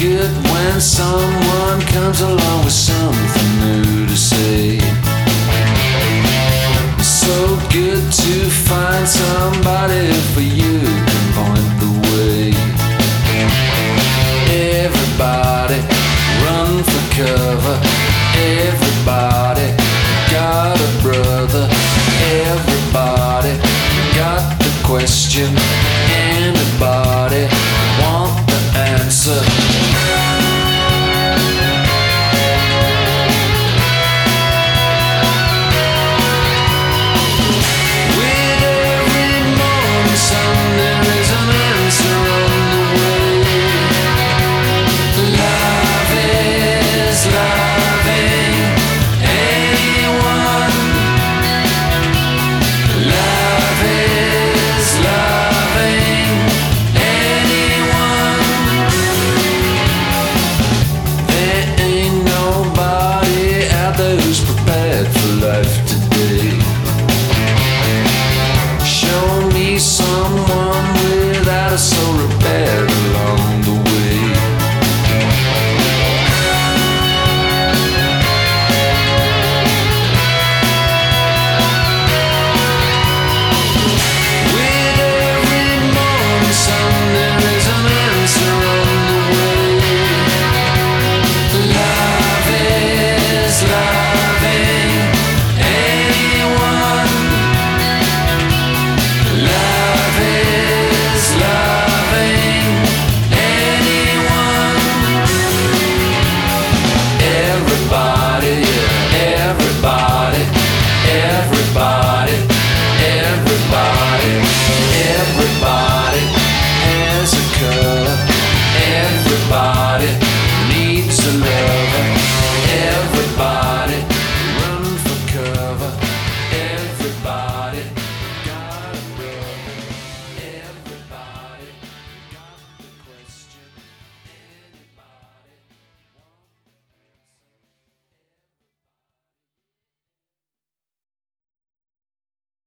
Good when someone comes along with something new to say. So good to find somebody for you can point the way. Everybody run for cover. Everybody got a brother. Everybody got the question. Anybody.